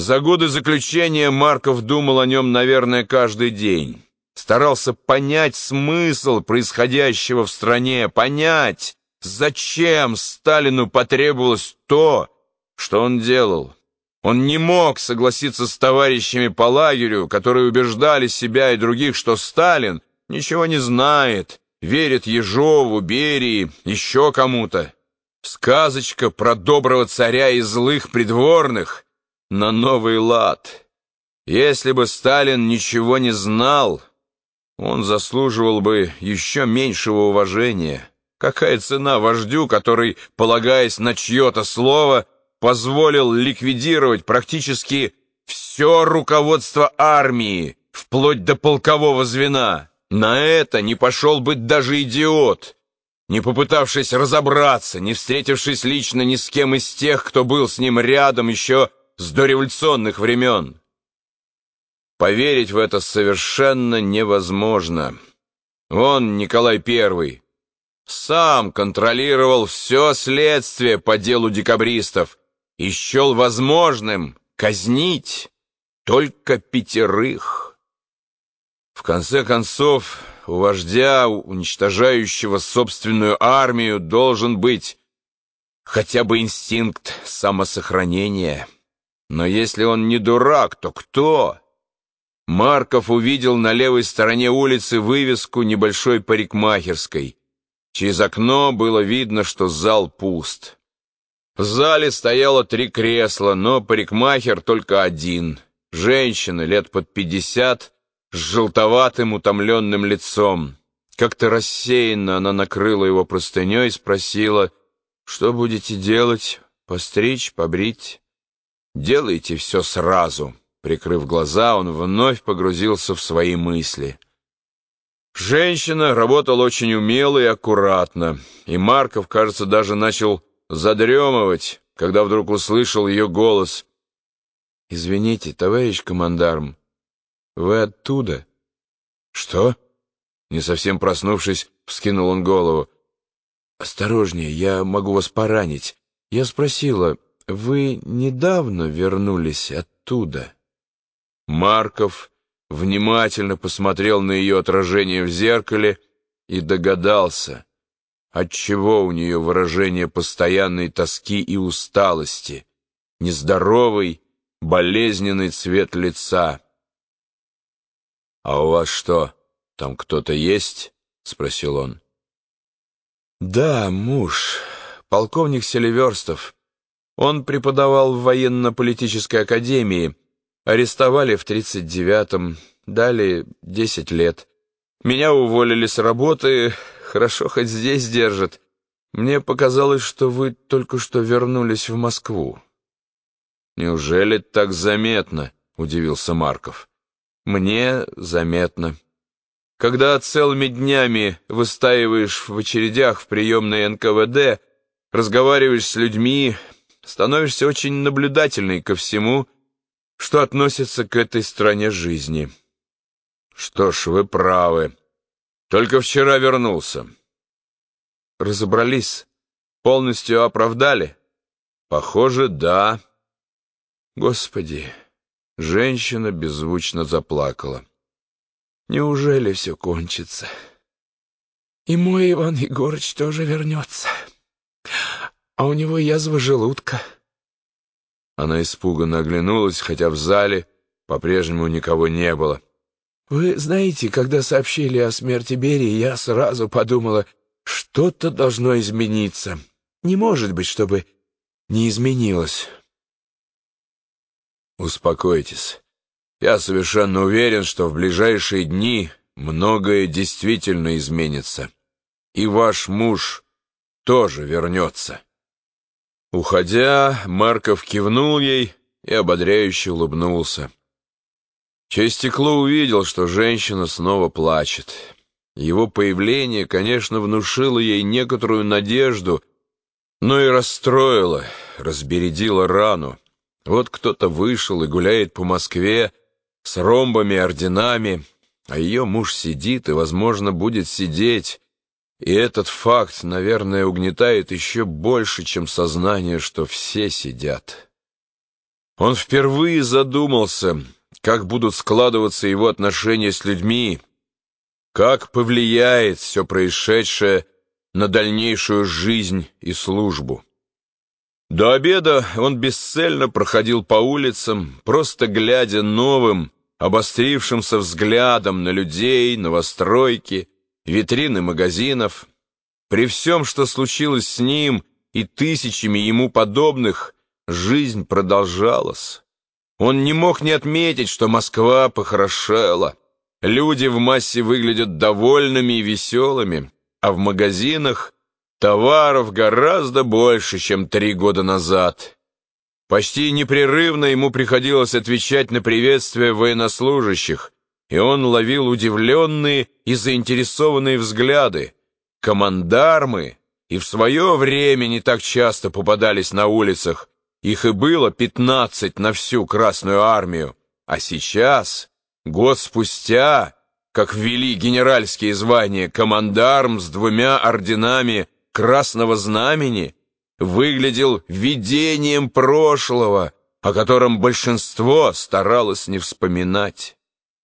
За годы заключения Марков думал о нем, наверное, каждый день. Старался понять смысл происходящего в стране, понять, зачем Сталину потребовалось то, что он делал. Он не мог согласиться с товарищами по лагерю, которые убеждали себя и других, что Сталин ничего не знает, верит Ежову, Берии, еще кому-то. Сказочка про доброго царя и злых придворных на новый лад. Если бы Сталин ничего не знал, он заслуживал бы еще меньшего уважения. Какая цена вождю, который, полагаясь на чье-то слово, позволил ликвидировать практически все руководство армии, вплоть до полкового звена? На это не пошел быть даже идиот, не попытавшись разобраться, не встретившись лично ни с кем из тех, кто был с ним рядом еще с дореволюционных времен. Поверить в это совершенно невозможно. Он, Николай I, сам контролировал все следствие по делу декабристов и счел возможным казнить только пятерых. В конце концов, у вождя, уничтожающего собственную армию, должен быть хотя бы инстинкт самосохранения. Но если он не дурак, то кто? Марков увидел на левой стороне улицы вывеску небольшой парикмахерской. Через окно было видно, что зал пуст. В зале стояло три кресла, но парикмахер только один. Женщина лет под пятьдесят, с желтоватым утомленным лицом. Как-то рассеянно она накрыла его простыней и спросила, «Что будете делать? Постричь, побрить?» «Делайте все сразу». Прикрыв глаза, он вновь погрузился в свои мысли. Женщина работала очень умело и аккуратно, и Марков, кажется, даже начал задремывать, когда вдруг услышал ее голос. «Извините, товарищ командарм, вы оттуда?» «Что?» Не совсем проснувшись, вскинул он голову. «Осторожнее, я могу вас поранить. Я спросила, вы недавно вернулись оттуда?» Марков внимательно посмотрел на ее отражение в зеркале и догадался, отчего у нее выражение постоянной тоски и усталости, нездоровый, болезненный цвет лица. «А у вас что, там кто-то есть?» — спросил он. «Да, муж, полковник Селиверстов. Он преподавал в военно-политической академии. Арестовали в тридцать девятом, дали десять лет. Меня уволили с работы, хорошо хоть здесь держат. Мне показалось, что вы только что вернулись в Москву». «Неужели так заметно?» — удивился Марков. Мне заметно. Когда целыми днями выстаиваешь в очередях в приемной НКВД, разговариваешь с людьми, становишься очень наблюдательной ко всему, что относится к этой стране жизни. Что ж, вы правы. Только вчера вернулся. Разобрались? Полностью оправдали? Похоже, да. Господи... Женщина беззвучно заплакала. «Неужели все кончится? И мой Иван Егорыч тоже вернется, а у него язва желудка». Она испуганно оглянулась, хотя в зале по-прежнему никого не было. «Вы знаете, когда сообщили о смерти Берии, я сразу подумала, что-то должно измениться. Не может быть, чтобы не изменилось». Успокойтесь. Я совершенно уверен, что в ближайшие дни многое действительно изменится. И ваш муж тоже вернется. Уходя, Марков кивнул ей и ободряюще улыбнулся. Через стекло увидел, что женщина снова плачет. Его появление, конечно, внушило ей некоторую надежду, но и расстроило, разбередило рану. Вот кто-то вышел и гуляет по Москве с ромбами, орденами, а ее муж сидит и, возможно, будет сидеть. И этот факт, наверное, угнетает еще больше, чем сознание, что все сидят. Он впервые задумался, как будут складываться его отношения с людьми, как повлияет все происшедшее на дальнейшую жизнь и службу. До обеда он бесцельно проходил по улицам, просто глядя новым, обострившимся взглядом на людей, новостройки, витрины магазинов. При всем, что случилось с ним и тысячами ему подобных, жизнь продолжалась. Он не мог не отметить, что Москва похорошела. Люди в массе выглядят довольными и веселыми, а в магазинах товаров гораздо больше, чем три года назад. Почти непрерывно ему приходилось отвечать на приветствия военнослужащих, и он ловил удивленные и заинтересованные взгляды. Командармы и в свое время не так часто попадались на улицах, их и было пятнадцать на всю Красную Армию, а сейчас, год спустя, как ввели генеральские звания командарм с двумя орденами Красного Знамени, выглядел видением прошлого, о котором большинство старалось не вспоминать.